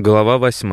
Глава 8.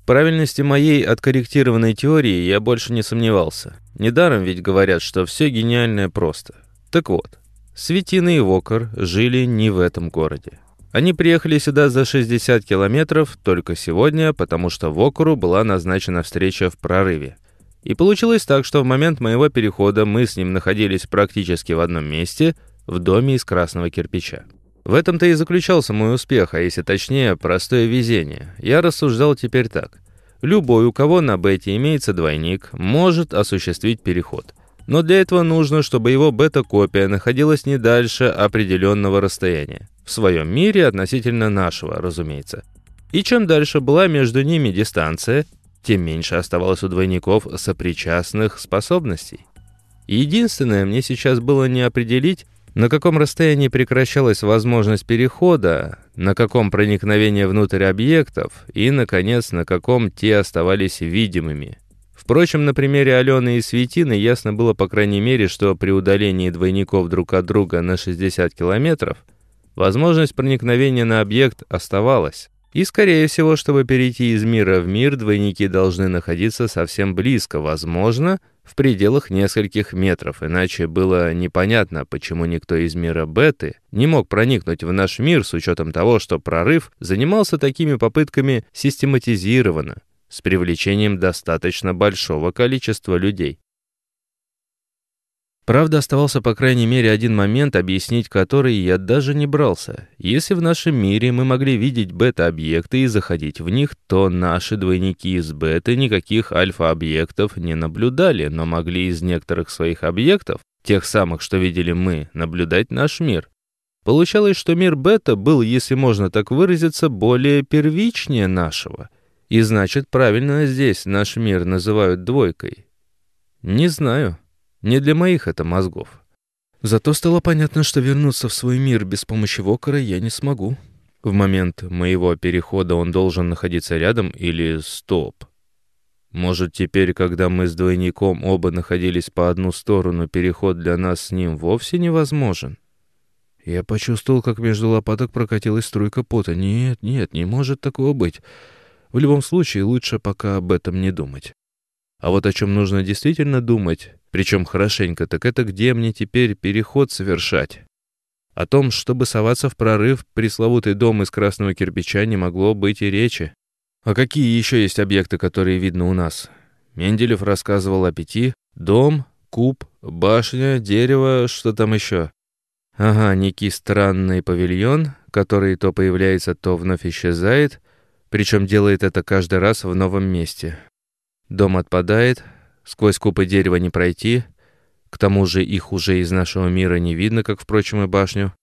В правильности моей откорректированной теории я больше не сомневался. Недаром ведь говорят, что все гениальное просто. Так вот, Светина и Вокер жили не в этом городе. Они приехали сюда за 60 километров только сегодня, потому что Вокеру была назначена встреча в прорыве. И получилось так, что в момент моего перехода мы с ним находились практически в одном месте, в доме из красного кирпича. В этом-то и заключался мой успех, а если точнее, простое везение. Я рассуждал теперь так. Любой, у кого на бете имеется двойник, может осуществить переход. Но для этого нужно, чтобы его бета-копия находилась не дальше определенного расстояния. В своем мире относительно нашего, разумеется. И чем дальше была между ними дистанция, тем меньше оставалось у двойников сопричастных способностей. Единственное, мне сейчас было не определить, на каком расстоянии прекращалась возможность перехода, на каком проникновение внутрь объектов и, наконец, на каком те оставались видимыми. Впрочем, на примере Алены и Светины ясно было, по крайней мере, что при удалении двойников друг от друга на 60 километров возможность проникновения на объект оставалась. И, скорее всего, чтобы перейти из мира в мир, двойники должны находиться совсем близко, возможно, в пределах нескольких метров, иначе было непонятно, почему никто из мира беты не мог проникнуть в наш мир с учетом того, что прорыв занимался такими попытками систематизированно, с привлечением достаточно большого количества людей. Правда, оставался по крайней мере один момент, объяснить который я даже не брался. Если в нашем мире мы могли видеть бета-объекты и заходить в них, то наши двойники из беты никаких альфа-объектов не наблюдали, но могли из некоторых своих объектов, тех самых, что видели мы, наблюдать наш мир. Получалось, что мир бета был, если можно так выразиться, более первичнее нашего. И значит, правильно здесь наш мир называют двойкой. Не знаю. Не для моих это мозгов. Зато стало понятно, что вернуться в свой мир без помощи Вокера я не смогу. В момент моего перехода он должен находиться рядом или стоп. Может, теперь, когда мы с двойником оба находились по одну сторону, переход для нас с ним вовсе невозможен? Я почувствовал, как между лопаток прокатилась струйка пота. Нет, нет, не может такого быть. В любом случае, лучше пока об этом не думать. А вот о чем нужно действительно думать, причем хорошенько, так это где мне теперь переход совершать. О том, чтобы соваться в прорыв, пресловутый дом из красного кирпича не могло быть и речи. А какие еще есть объекты, которые видно у нас? Менделев рассказывал о пяти. Дом, куб, башня, дерево, что там еще? Ага, некий странный павильон, который то появляется, то вновь исчезает, причем делает это каждый раз в новом месте. Дом отпадает, сквозь купы дерева не пройти, к тому же их уже из нашего мира не видно, как, впрочем, и башню.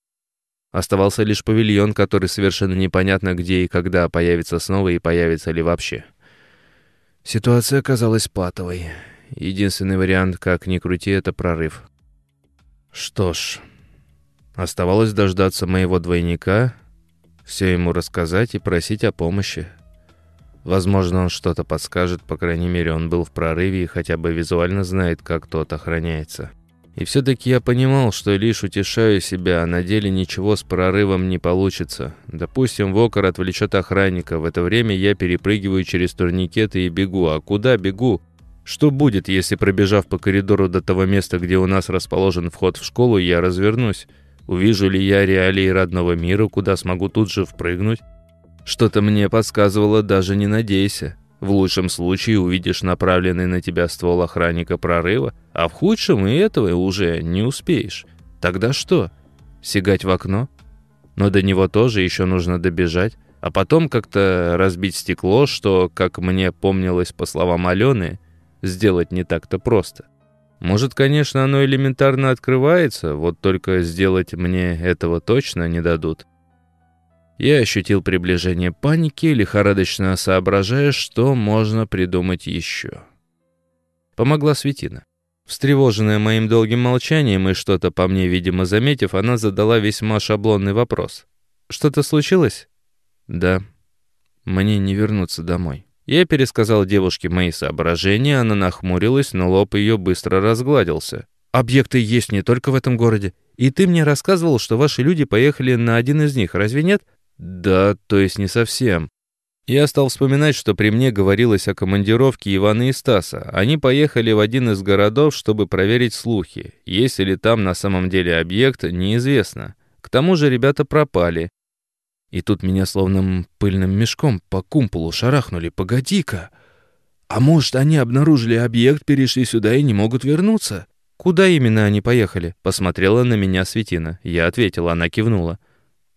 Оставался лишь павильон, который совершенно непонятно где и когда появится снова и появится ли вообще. Ситуация оказалась патовой. Единственный вариант, как ни крути, это прорыв. Что ж, оставалось дождаться моего двойника, все ему рассказать и просить о помощи. Возможно, он что-то подскажет, по крайней мере, он был в прорыве и хотя бы визуально знает, как тот охраняется. И все-таки я понимал, что лишь утешаю себя, а на деле ничего с прорывом не получится. Допустим, Вокер отвлечет охранника, в это время я перепрыгиваю через турникеты и бегу. А куда бегу? Что будет, если, пробежав по коридору до того места, где у нас расположен вход в школу, я развернусь? Увижу ли я реалии родного мира, куда смогу тут же впрыгнуть? Что-то мне подсказывало, даже не надейся. В лучшем случае увидишь направленный на тебя ствол охранника прорыва, а в худшем и этого уже не успеешь. Тогда что? Сигать в окно? Но до него тоже еще нужно добежать, а потом как-то разбить стекло, что, как мне помнилось по словам Алены, сделать не так-то просто. Может, конечно, оно элементарно открывается, вот только сделать мне этого точно не дадут. Я ощутил приближение паники, лихорадочно соображая, что можно придумать еще. Помогла Светина. Встревоженная моим долгим молчанием и что-то по мне, видимо, заметив, она задала весьма шаблонный вопрос. «Что-то случилось?» «Да. Мне не вернуться домой». Я пересказал девушке мои соображения, она нахмурилась, но лоб ее быстро разгладился. «Объекты есть не только в этом городе. И ты мне рассказывал, что ваши люди поехали на один из них, разве нет?» Да, то есть не совсем. Я стал вспоминать, что при мне говорилось о командировке Ивана и Стаса. Они поехали в один из городов, чтобы проверить слухи. Есть ли там на самом деле объект, неизвестно. К тому же ребята пропали. И тут меня словно пыльным мешком по кумполу шарахнули. «Погоди-ка! А может, они обнаружили объект, перешли сюда и не могут вернуться?» «Куда именно они поехали?» Посмотрела на меня Светина. Я ответила, она кивнула.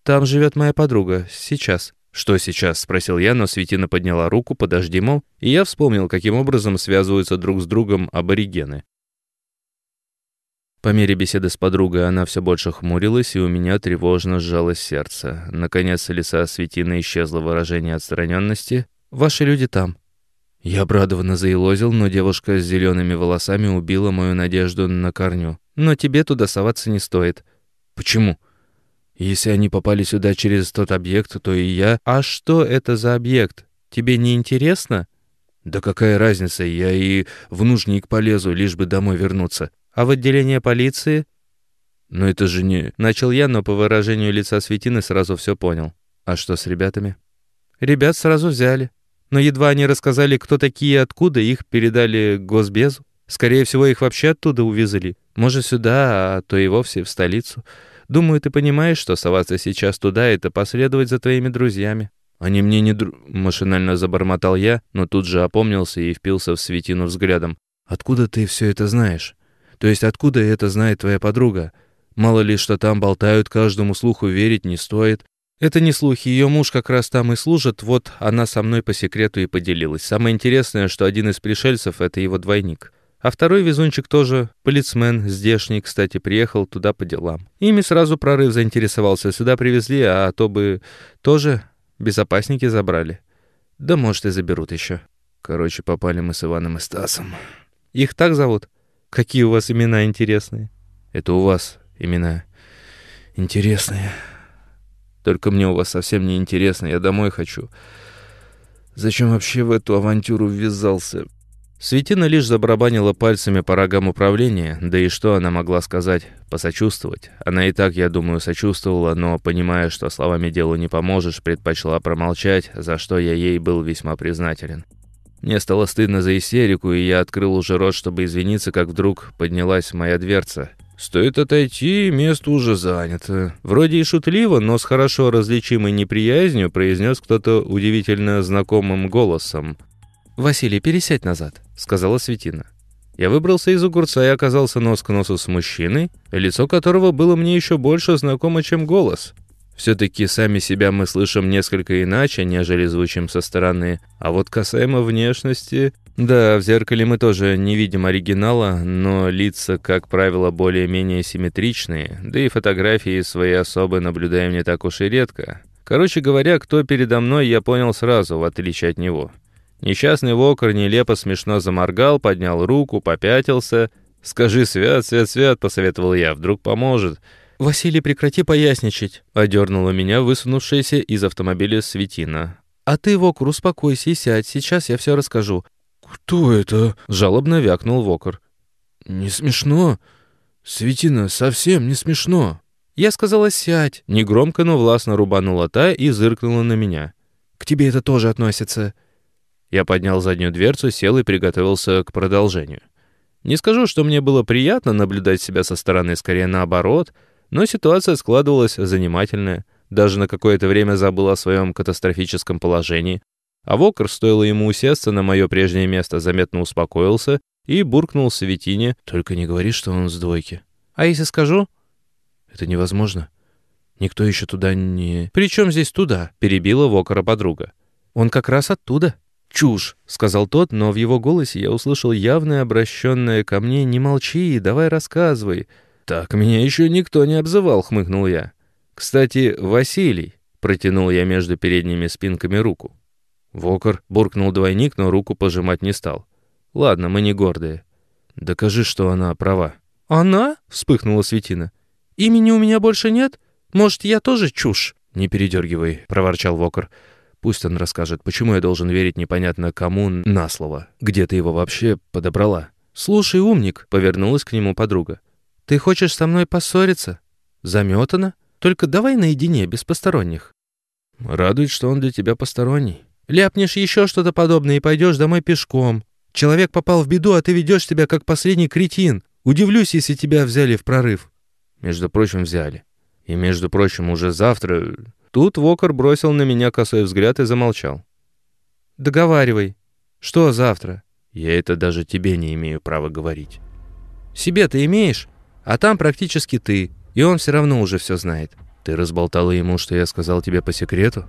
«Там живет моя подруга. Сейчас». «Что сейчас?» — спросил я, но Светина подняла руку, подожди, мол, и я вспомнил, каким образом связываются друг с другом аборигены. По мере беседы с подругой она все больше хмурилась, и у меня тревожно сжалось сердце. Наконец, лица Светины исчезло выражение отстраненности. «Ваши люди там». Я обрадованно заилозил, но девушка с зелеными волосами убила мою надежду на корню. «Но тебе туда соваться не стоит». «Почему?» Если они попали сюда через тот объект, то и я... А что это за объект? Тебе не интересно? Да какая разница, я и в нужник полезу, лишь бы домой вернуться. А в отделение полиции? Но это же не... Начал я, но по выражению лица Светины сразу все понял. А что с ребятами? Ребят сразу взяли. Но едва они рассказали, кто такие и откуда, их передали госбезу. Скорее всего, их вообще оттуда увезли. Может, сюда, а то и вовсе в столицу. Думаю, ты понимаешь, что соваться сейчас туда — это последовать за твоими друзьями». «Они мне не дру...» — машинально забормотал я, но тут же опомнился и впился в Светину взглядом. «Откуда ты все это знаешь? То есть откуда это знает твоя подруга? Мало ли, что там болтают, каждому слуху верить не стоит». «Это не слухи, ее муж как раз там и служит, вот она со мной по секрету и поделилась. Самое интересное, что один из пришельцев — это его двойник». А второй везунчик тоже, полицмен, здешний, кстати, приехал туда по делам. Ими сразу прорыв заинтересовался, сюда привезли, а то бы тоже безопасники забрали. Да, может, и заберут еще. Короче, попали мы с Иваном и Стасом. Их так зовут? Какие у вас имена интересные? Это у вас имена интересные. Только мне у вас совсем не интересно, я домой хочу. Зачем вообще в эту авантюру ввязался? Светина лишь забарабанила пальцами по рогам управления, да и что она могла сказать? Посочувствовать. Она и так, я думаю, сочувствовала, но, понимая, что словами делу не поможешь, предпочла промолчать, за что я ей был весьма признателен. Мне стало стыдно за истерику, и я открыл уже рот, чтобы извиниться, как вдруг поднялась моя дверца. «Стоит отойти, место уже занято». Вроде и шутливо, но с хорошо различимой неприязнью произнес кто-то удивительно знакомым голосом. «Василий, пересядь назад», — сказала Светина. Я выбрался из огурца и оказался нос к носу с мужчиной, лицо которого было мне еще больше знакомо, чем голос. Все-таки сами себя мы слышим несколько иначе, нежели звучим со стороны. А вот касаемо внешности... Да, в зеркале мы тоже не видим оригинала, но лица, как правило, более-менее симметричные, да и фотографии свои особы наблюдаем не так уж и редко. Короче говоря, кто передо мной, я понял сразу, в отличие от него. Несчастный Вокер нелепо смешно заморгал, поднял руку, попятился. «Скажи, свят, свят, свят», — посоветовал я, — «вдруг поможет». «Василий, прекрати поясничать», — одернула меня высунувшаяся из автомобиля Светина. «А ты, Вокер, успокойся и сядь, сейчас я все расскажу». «Кто это?» — жалобно вякнул Вокер. «Не смешно. Светина, совсем не смешно». Я сказала «сядь». Негромко, но властно рубанула та и зыркнула на меня. «К тебе это тоже относится». Я поднял заднюю дверцу, сел и приготовился к продолжению. Не скажу, что мне было приятно наблюдать себя со стороны, скорее наоборот, но ситуация складывалась занимательная. Даже на какое-то время забыл о своем катастрофическом положении. А Вокер, стоило ему усесться на мое прежнее место, заметно успокоился и буркнул Светине, «Только не говори, что он с двойки». «А если скажу?» «Это невозможно. Никто еще туда не...» «При чем здесь туда?» — перебила Вокера подруга. «Он как раз оттуда». «Чушь», — сказал тот, но в его голосе я услышал явное обращенное ко мне «Не молчи, давай рассказывай». «Так меня еще никто не обзывал», — хмыкнул я. «Кстати, Василий», — протянул я между передними спинками руку. Вокер буркнул двойник, но руку пожимать не стал. «Ладно, мы не гордые. Докажи, что она права». «Она?» — вспыхнула Светина. «Имени у меня больше нет? Может, я тоже чушь?» «Не передергивай», — проворчал Вокер. Пусть он расскажет, почему я должен верить непонятно кому на слово. Где ты его вообще подобрала? «Слушай, умник», — повернулась к нему подруга. «Ты хочешь со мной поссориться? Заметана? Только давай наедине, без посторонних». Радует, что он для тебя посторонний. Ляпнешь еще что-то подобное и пойдешь домой пешком. Человек попал в беду, а ты ведешь себя как последний кретин. Удивлюсь, если тебя взяли в прорыв. Между прочим, взяли. И, между прочим, уже завтра... Тут Вокер бросил на меня косой взгляд и замолчал. Договаривай. Что завтра? Я это даже тебе не имею права говорить. Себе ты имеешь, а там практически ты, и он все равно уже все знает. Ты разболтала ему, что я сказал тебе по секрету?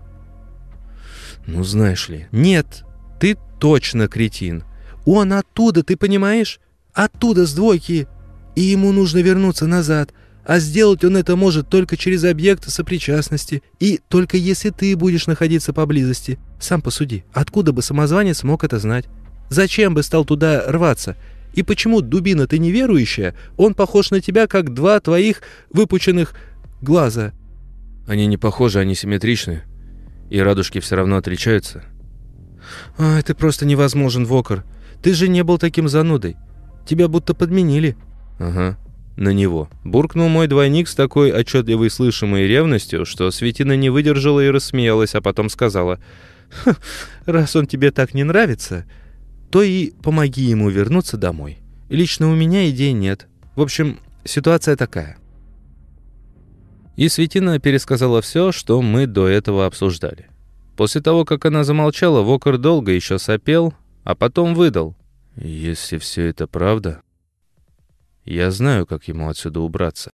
Ну, знаешь ли. Нет, ты точно кретин. Он оттуда, ты понимаешь? Оттуда с двойки. И ему нужно вернуться назад. А сделать он это может только через объект сопричастности. И только если ты будешь находиться поблизости. Сам посуди, откуда бы самозванец мог это знать? Зачем бы стал туда рваться? И почему, дубина, ты неверующая? Он похож на тебя, как два твоих выпученных глаза. Они не похожи, они симметричны. И радужки все равно отличаются. А, ты просто невозможен, Вокер. Ты же не был таким занудой. Тебя будто подменили. Ага, на него. Буркнул мой двойник с такой отчетливой слышимой ревностью, что Светина не выдержала и рассмеялась, а потом сказала, «Раз он тебе так не нравится, то и помоги ему вернуться домой. Лично у меня идей нет. В общем, ситуация такая». И Светина пересказала все, что мы до этого обсуждали. После того, как она замолчала, Вокер долго еще сопел, а потом выдал. «Если все это правда, я знаю, как ему отсюда убраться».